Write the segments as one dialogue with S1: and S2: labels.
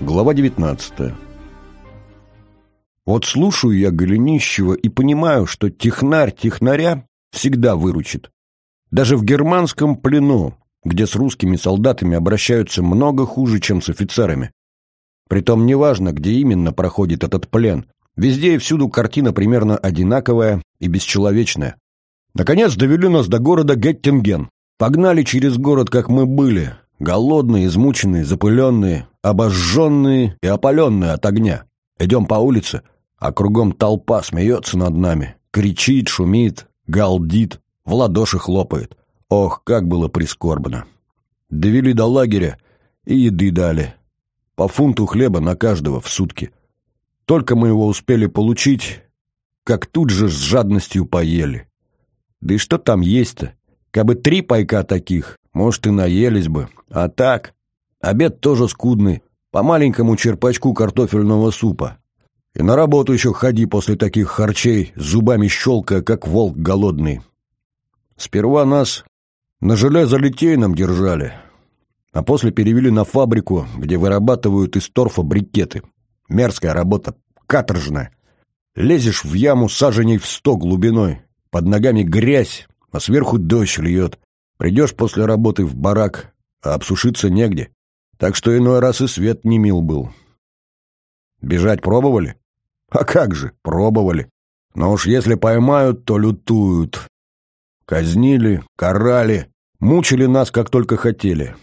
S1: Глава 19 Вот слушаю я Голенищева и понимаю, что технарь технаря всегда выручит. Даже в германском плену, где с русскими солдатами обращаются много хуже, чем с офицерами. Притом неважно, где именно проходит этот плен. Везде и всюду картина примерно одинаковая и бесчеловечная. Наконец довели нас до города Геттинген. Погнали через город, как мы были, Голодные, измученные, запыленные, обожженные и опаленные от огня. Идем по улице, а кругом толпа смеется над нами, кричит, шумит, галдит, в ладоши хлопает. Ох, как было прискорбно. Довели до лагеря и еды дали. По фунту хлеба на каждого в сутки. Только мы его успели получить, как тут же с жадностью поели. Да и что там есть-то? Кабы три пайка таких, может, и наелись бы. А так, обед тоже скудный, по маленькому черпачку картофельного супа. И на работу еще ходи после таких харчей, зубами щелкая, как волк голодный. Сперва нас на железолитейном держали, а после перевели на фабрику, где вырабатывают из торфа брикеты. Мерзкая работа, каторжная. Лезешь в яму саженей в сто глубиной, под ногами грязь, а сверху дождь льет. Придешь после работы в барак, а обсушиться негде. Так что иной раз и свет не мил был. Бежать пробовали? А как же, пробовали. Но уж если поймают, то лютуют. Казнили, карали, мучили нас, как только хотели.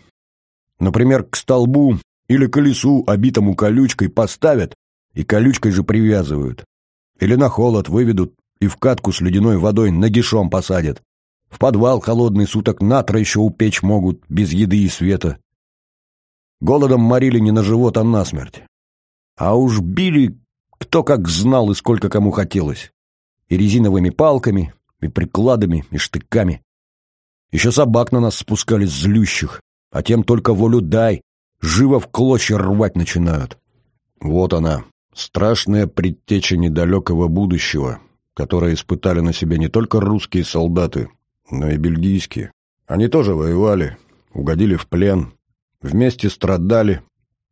S1: Например, к столбу или колесу, обитому колючкой, поставят и колючкой же привязывают. Или на холод выведут и в катку с ледяной водой нагишом посадят. В подвал холодный суток натра еще упечь могут, без еды и света. Голодом морили не на живот, а на смерть. А уж били кто как знал и сколько кому хотелось. И резиновыми палками, и прикладами, и штыками. Еще собак на нас спускали злющих, а тем только волю дай, живо в клочья рвать начинают. Вот она, страшная предтеча недалекого будущего, которое испытали на себе не только русские солдаты, но и бельгийские. Они тоже воевали, угодили в плен, вместе страдали,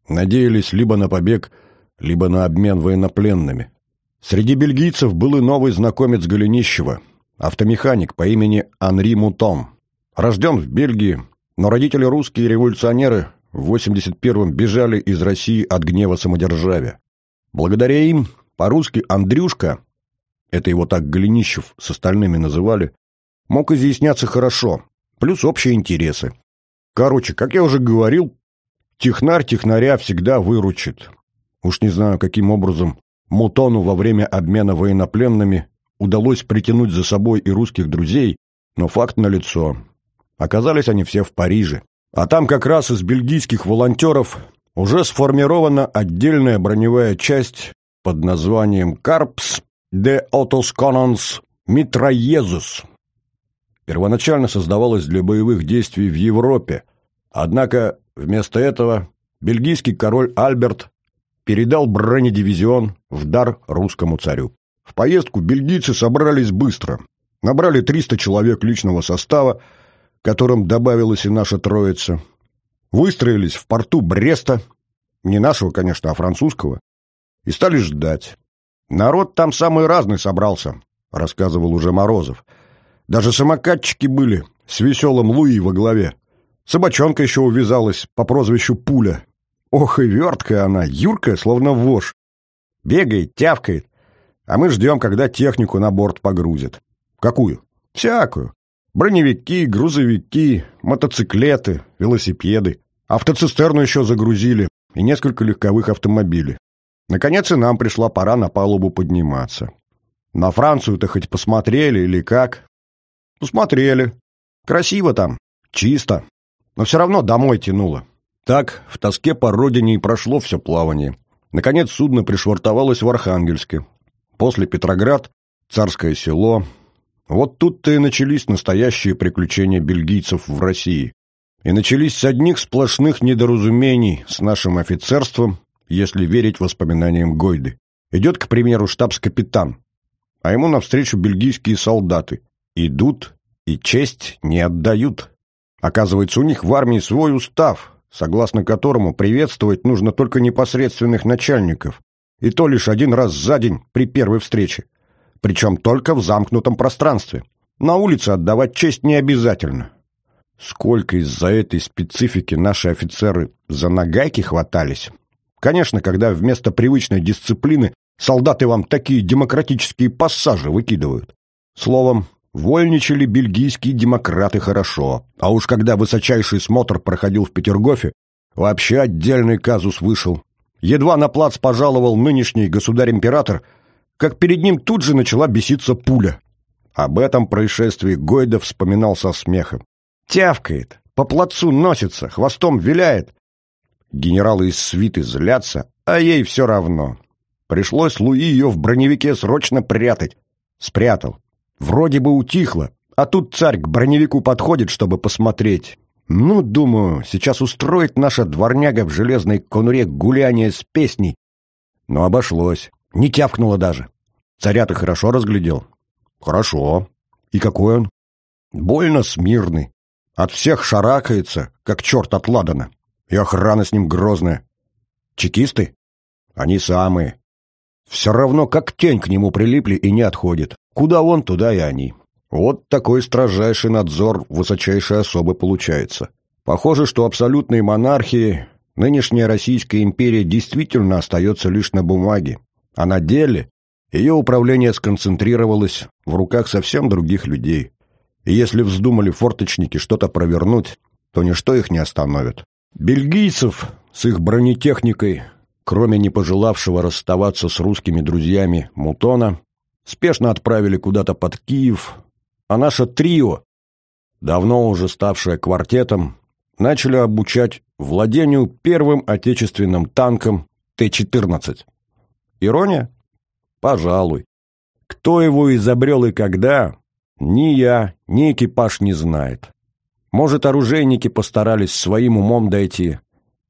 S1: надеялись либо на побег, либо на обмен военнопленными. Среди бельгийцев был и новый знакомец Голенищева, автомеханик по имени Анри Мутон. Рожден в Бельгии, но родители русские революционеры в 81-м бежали из России от гнева самодержавия. Благодаря им по-русски Андрюшка, это его так Голенищев с остальными называли, мог изъясняться хорошо, плюс общие интересы. Короче, как я уже говорил, технарь технаря всегда выручит. Уж не знаю, каким образом Мутону во время обмена военнопленными удалось притянуть за собой и русских друзей, но факт налицо. Оказались они все в Париже. А там как раз из бельгийских волонтеров уже сформирована отдельная броневая часть под названием «Карпс де Отосконанс Митраезус», первоначально создавалась для боевых действий в Европе, однако вместо этого бельгийский король Альберт передал бронедивизион в дар русскому царю. В поездку бельгийцы собрались быстро. Набрали 300 человек личного состава, которым добавилась и наша троица. Выстроились в порту Бреста, не нашего, конечно, а французского, и стали ждать. Народ там самый разный собрался, рассказывал уже Морозов – даже самокатчики были, с веселым Луи во главе. Собачонка еще увязалась по прозвищу Пуля. Ох и верткая она, юркая, словно вошь. Бегает, тявкает. А мы ждем, когда технику на борт погрузят. Какую? Всякую. Броневики, грузовики, мотоциклеты, велосипеды. Автоцистерну еще загрузили и несколько легковых автомобилей. Наконец и нам пришла пора на палубу подниматься. На Францию-то хоть посмотрели или как? Посмотрели. Красиво там, чисто. Но все равно домой тянуло. Так, в тоске по родине и прошло все плавание. Наконец судно пришвартовалось в Архангельске. После Петроград, Царское село. Вот тут-то и начались настоящие приключения бельгийцев в России. И начались с одних сплошных недоразумений с нашим офицерством, если верить воспоминаниям Гойды. Идет, к примеру, штабс-капитан, а ему навстречу бельгийские солдаты. Идут и честь не отдают. Оказывается, у них в армии свой устав, согласно которому приветствовать нужно только непосредственных начальников, и то лишь один раз за день при первой встрече. Причем только в замкнутом пространстве. На улице отдавать честь не обязательно. Сколько из-за этой специфики наши офицеры за нагайки хватались. Конечно, когда вместо привычной дисциплины солдаты вам такие демократические пассажи выкидывают. Словом, вольничали бельгийские демократы хорошо. А уж когда высочайший смотр проходил в Петергофе, вообще отдельный казус вышел. Едва на плац пожаловал нынешний государь-император, как перед ним тут же начала беситься пуля. Об этом происшествии Гойда вспоминал со смехом. Тявкает, по плацу носится, хвостом виляет. Генералы из свиты злятся, а ей все равно. Пришлось Луи ее в броневике срочно прятать. Спрятал. Вроде бы утихло, а тут царь к броневику подходит, чтобы посмотреть. Ну, думаю, сейчас устроит наша дворняга в железной конуре гуляние с песней. Но обошлось. Не тявкнуло даже. Царя ты хорошо разглядел? Хорошо. И какой он? Больно смирный. От всех шаракается, как черт от ладана. И охрана с ним грозная. Чекисты? Они самые. Все равно как тень к нему прилипли и не отходит. Куда он, туда и они. Вот такой строжайший надзор высочайшей особы получается. Похоже, что абсолютной монархии нынешняя Российская империя действительно остается лишь на бумаге, а на деле ее управление сконцентрировалось в руках совсем других людей. И если вздумали форточники что-то провернуть, то ничто их не остановит. Бельгийцев с их бронетехникой, кроме не пожелавшего расставаться с русскими друзьями Мутона, спешно отправили куда-то под Киев, а наше трио, давно уже ставшее квартетом, начали обучать владению первым отечественным танком Т-14. Ирония? Пожалуй. Кто его изобрел и когда, ни я, ни экипаж не знает. Может, оружейники постарались своим умом дойти,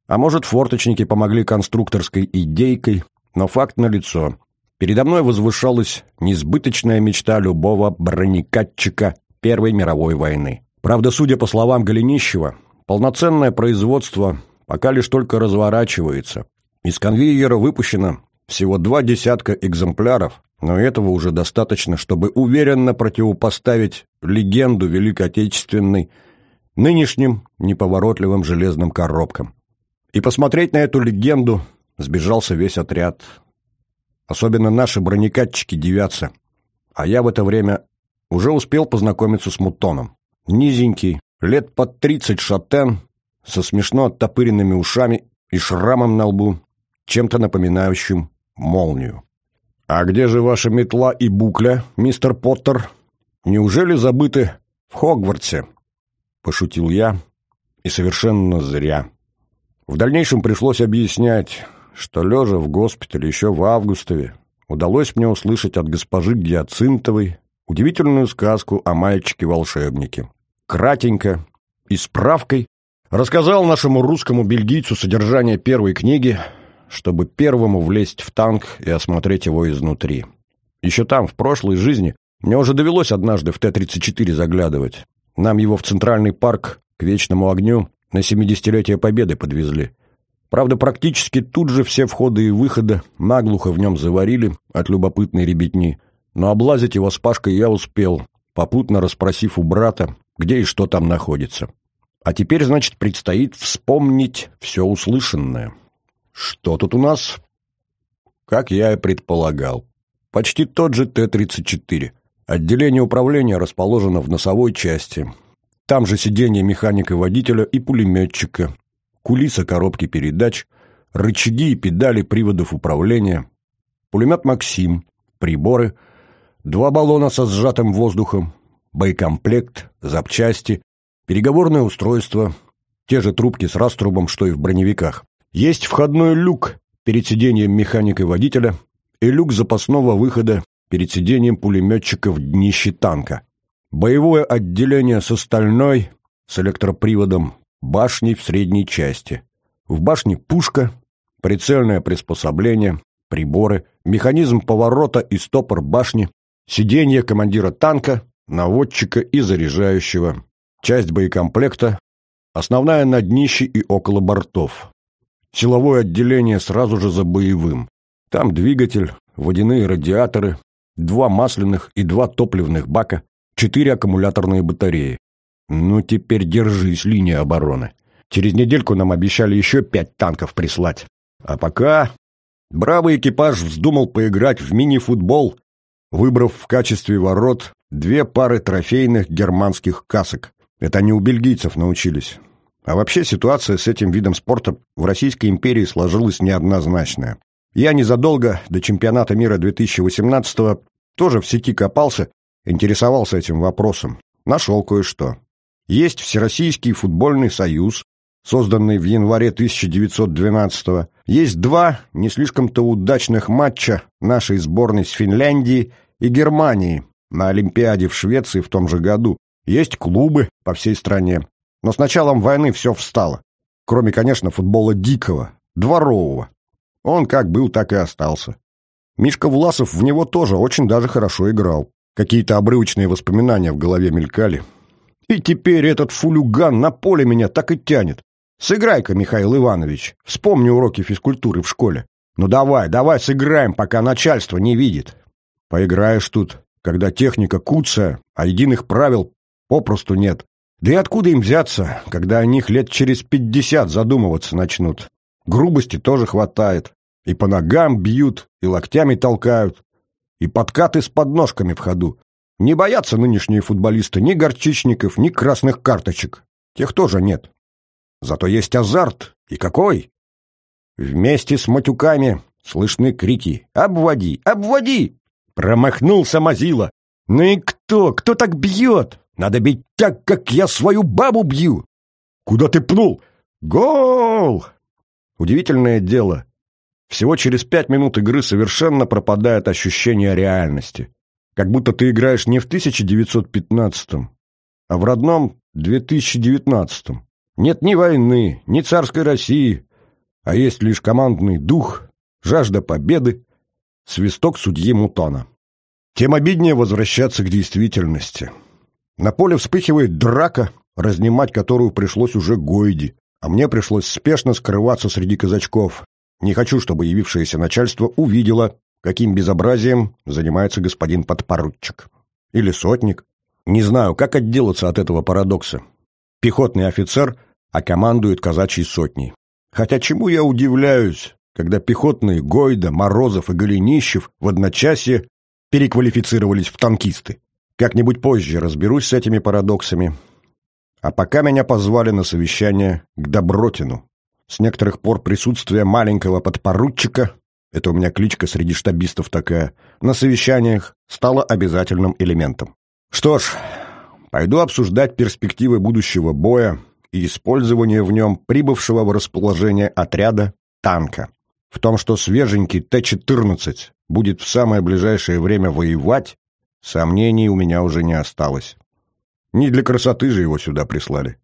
S1: а может, форточники помогли конструкторской идейкой, но факт налицо. Передо мной возвышалась несбыточная мечта любого бронекатчика Первой мировой войны. Правда, судя по словам Голенищева, полноценное производство пока лишь только разворачивается. Из конвейера выпущено всего два десятка экземпляров, но этого уже достаточно, чтобы уверенно противопоставить легенду Великой Отечественной нынешним неповоротливым железным коробкам. И посмотреть на эту легенду сбежался весь отряд. Особенно наши бронекатчики девятся. А я в это время уже успел познакомиться с Мутоном. Низенький, лет под тридцать шатен, со смешно оттопыренными ушами и шрамом на лбу, чем-то напоминающим молнию. «А где же ваша метла и букля, мистер Поттер? Неужели забыты в Хогвартсе?» — пошутил я, и совершенно зря. В дальнейшем пришлось объяснять, что, лежа в госпитале еще в августове, удалось мне услышать от госпожи Гиацинтовой удивительную сказку о мальчике-волшебнике. Кратенько и справкой рассказал нашему русскому бельгийцу содержание первой книги — чтобы первому влезть в танк и осмотреть его изнутри. Еще там, в прошлой жизни, мне уже довелось однажды в Т-34 заглядывать. Нам его в Центральный парк к Вечному огню на 70-летие Победы подвезли. Правда, практически тут же все входы и выходы наглухо в нем заварили от любопытной ребятни. Но облазить его с Пашкой я успел, попутно расспросив у брата, где и что там находится. А теперь, значит, предстоит вспомнить все услышанное. Что тут у нас? Как я и предполагал. Почти тот же Т-34. Отделение управления расположено в носовой части. Там же сиденье механика-водителя и пулеметчика, кулиса коробки передач, рычаги и педали приводов управления, пулемет «Максим», приборы, два баллона со сжатым воздухом, боекомплект, запчасти, переговорное устройство, те же трубки с раструбом, что и в броневиках. Есть входной люк перед сиденьем механика водителя и люк запасного выхода перед сиденьем пулеметчика в днище танка. Боевое отделение с остальной, с электроприводом, башней в средней части. В башне пушка, прицельное приспособление, приборы, механизм поворота и стопор башни, сиденье командира танка, наводчика и заряжающего, часть боекомплекта, Основная на днище и около бортов. Силовое отделение сразу же за боевым. Там двигатель, водяные радиаторы, два масляных и два топливных бака, четыре аккумуляторные батареи. Ну, теперь держись, линия обороны. Через недельку нам обещали еще пять танков прислать. А пока бравый экипаж вздумал поиграть в мини-футбол, выбрав в качестве ворот две пары трофейных германских касок. Это они у бельгийцев научились. А вообще ситуация с этим видом спорта в Российской империи сложилась неоднозначная. Я незадолго до чемпионата мира 2018 тоже в сети копался, интересовался этим вопросом. Нашел кое-что. Есть Всероссийский футбольный союз, созданный в январе 1912 -го. Есть два не слишком-то удачных матча нашей сборной с Финляндией и Германией на Олимпиаде в Швеции в том же году. Есть клубы по всей стране. Но с началом войны все встало. Кроме, конечно, футбола дикого, дворового. Он как был, так и остался. Мишка Власов в него тоже очень даже хорошо играл. Какие-то обрывочные воспоминания в голове мелькали. И теперь этот фулюган на поле меня так и тянет. Сыграй-ка, Михаил Иванович. Вспомни уроки физкультуры в школе. Ну давай, давай сыграем, пока начальство не видит. Поиграешь тут, когда техника куцая, а единых правил попросту нет. Да и откуда им взяться, когда о них лет через пятьдесят задумываться начнут? Грубости тоже хватает. И по ногам бьют, и локтями толкают, и подкаты с подножками в ходу. Не боятся нынешние футболисты ни горчичников, ни красных карточек. Тех тоже нет. Зато есть азарт. И какой? Вместе с матюками слышны крики «Обводи! Обводи!» Промахнулся Мазила. «Ну и кто? Кто так бьет? Надо бить так, как я свою бабу бью!» «Куда ты пнул?» «Гол!» Удивительное дело. Всего через пять минут игры совершенно пропадает ощущение реальности. Как будто ты играешь не в 1915-м, а в родном 2019-м. Нет ни войны, ни царской России, а есть лишь командный дух, жажда победы, свисток судьи Мутона. Тем обиднее возвращаться к действительности. На поле вспыхивает драка, разнимать которую пришлось уже Гойди а мне пришлось спешно скрываться среди казачков. Не хочу, чтобы явившееся начальство увидело, каким безобразием занимается господин подпоручик. Или сотник. Не знаю, как отделаться от этого парадокса. Пехотный офицер, а командует казачьей сотней. Хотя чему я удивляюсь, когда пехотные Гойда, Морозов и Голенищев в одночасье переквалифицировались в танкисты. Как-нибудь позже разберусь с этими парадоксами. А пока меня позвали на совещание к Добротину. С некоторых пор присутствие маленького подпоручика, это у меня кличка среди штабистов такая, на совещаниях стало обязательным элементом. Что ж, пойду обсуждать перспективы будущего боя и использование в нем прибывшего в расположение отряда танка. В том, что свеженький Т-14 будет в самое ближайшее время воевать, сомнений у меня уже не осталось. Не для красоты же его сюда прислали.